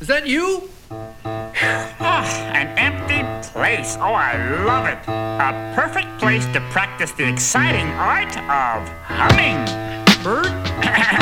Is that you? Ah, an empty place. Oh, I love it. A perfect place to practice the exciting art of humming. Bird.